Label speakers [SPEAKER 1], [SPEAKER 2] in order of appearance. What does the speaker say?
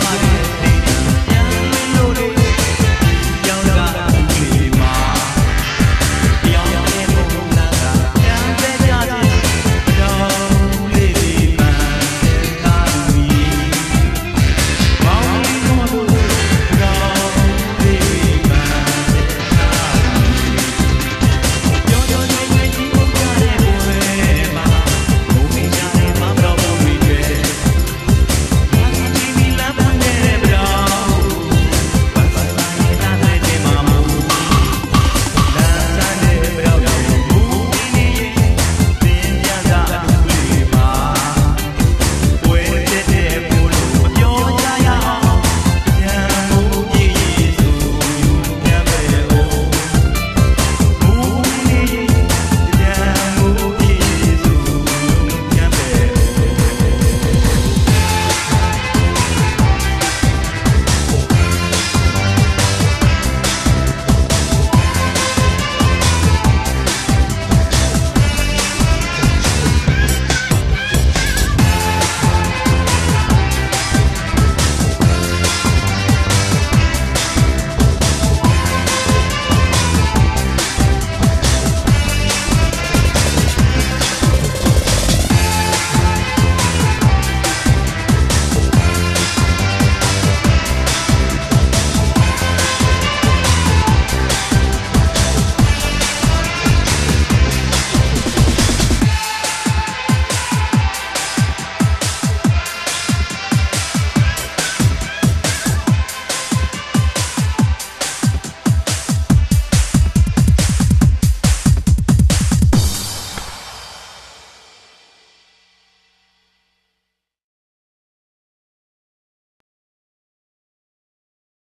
[SPEAKER 1] blood.